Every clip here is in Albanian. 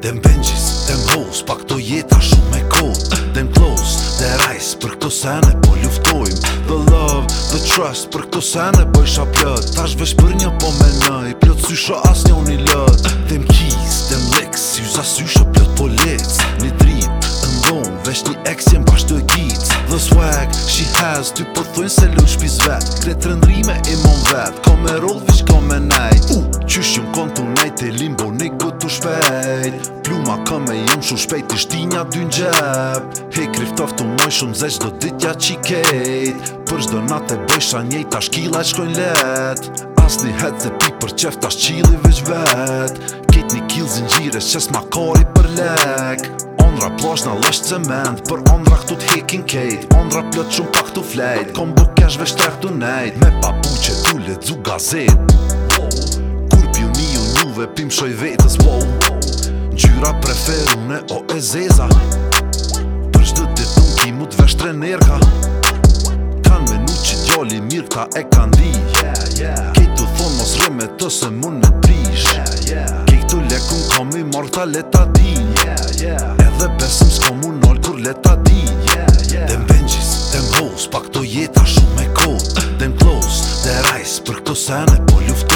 Dem benches, dem hoes, pa këto jeta a shumë me kod Dem close, dem rise, për këto sene po luftojmë The love, the trust, për këto sene po isha plët Tash vesh për një po me në, plët sysho as një një lët Dem keys, dem licks, si usha sysho plët po lec Një drit, ndonë, vesh një ex jem bash të gjit The swag, she has, ty përthojnë po se lën shpiz vet Kretë rëndrime i mon vet, ka me roll, vish ka me najt shumë shpejt ish ti nja dy njep He kriftov të moj shumë zesh do ditja qi kejt Për shdo nga të bëjsha njejt ta shkila e shkojn let As një het dhe pi për qef ta shqili veç vet kejt një kill zin qes ma kori për lek Ondra plosh në lësht cement Për ondra këtu t'hekin kejt Ondra plët shumë pak t'u flejt Kom bukesh veç t'rek t'u nejt Me papu që t'u le gazet Kur pjuni u njuve pim shoj vetës Wow, wow Gjyra preferune o e zeza Për shtë të të ki mu të veshtre nërka Kanë me nuk që gjolli mirë ta e kanë di Kej të thonë mos rëj të se mund me prish Kej lekun kam i marrë ta leta di Edhe besëm s'ka mu nëllë kur leta di Dem benqis, dem hos, pak të jeta shumë e kod Dem klos, dhe rajs për këto sene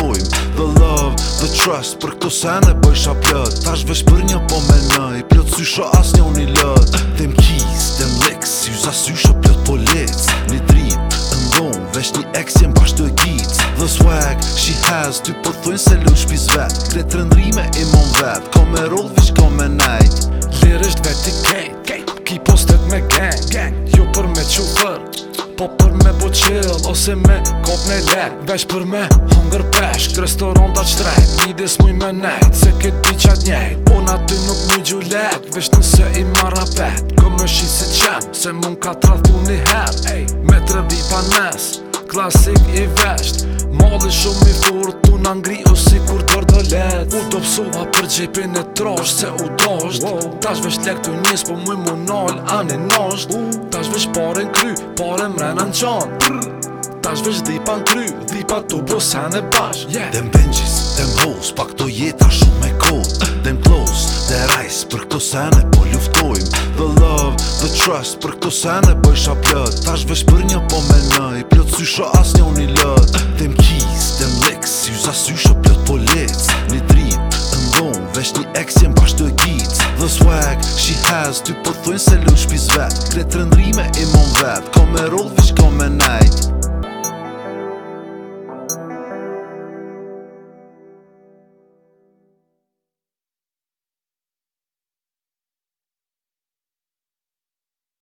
The love, the trust Për këto sen e bëjsha pjët Tash vesh për një po me në I pjët sysho as një unë i lët Them kiss, them licks Ju za sysho pjët po lec Një drit, në dhomë Vesh një ex jem pash të e The swag, she has Ty po thujnë se lën shpiz vet Kre të rëndrime i mon vet Ka me roll, vish ka me Lirë është vet i kejt Ki postet me gang Jo për me qëvër Po për me po chill ose me kop në lek Vesh për me hunger pesh kë restoranta qtrejt Lidje muj me nejt se ke ti qat njejt Unë aty nuk një gju vesh nëse i marra vet Këm me shi si qem se mund ka trathu një her hey. Me tre vipa nes klasik i vesht Modi shumë i furt tu në ngri ose vet Unë të për gjepin e trosh se u dosht wow. Tash vesh lek të njës po muj mu nal ani nosht uh. Tash vesh pare n'kry, pare mrena n'qan Tash vesh dhipa n'kry, dhipa t'u bo po sene bash yeah. Dem benqis, dem hos, pa këto jeta shumë e kod Dem klos, dhe rajs, për këto sene po luftojm The love, the trust, për këto po isha plët Tash vesh për një po me nëj, plët sysho as një një lët Dem keys, dem leks, ju za sysho Ti eks jem pash të gjitë Dhe swag she has Ty po thujnë se lunë shpiz vetë Kretë rëndrime e mon vetë Ko me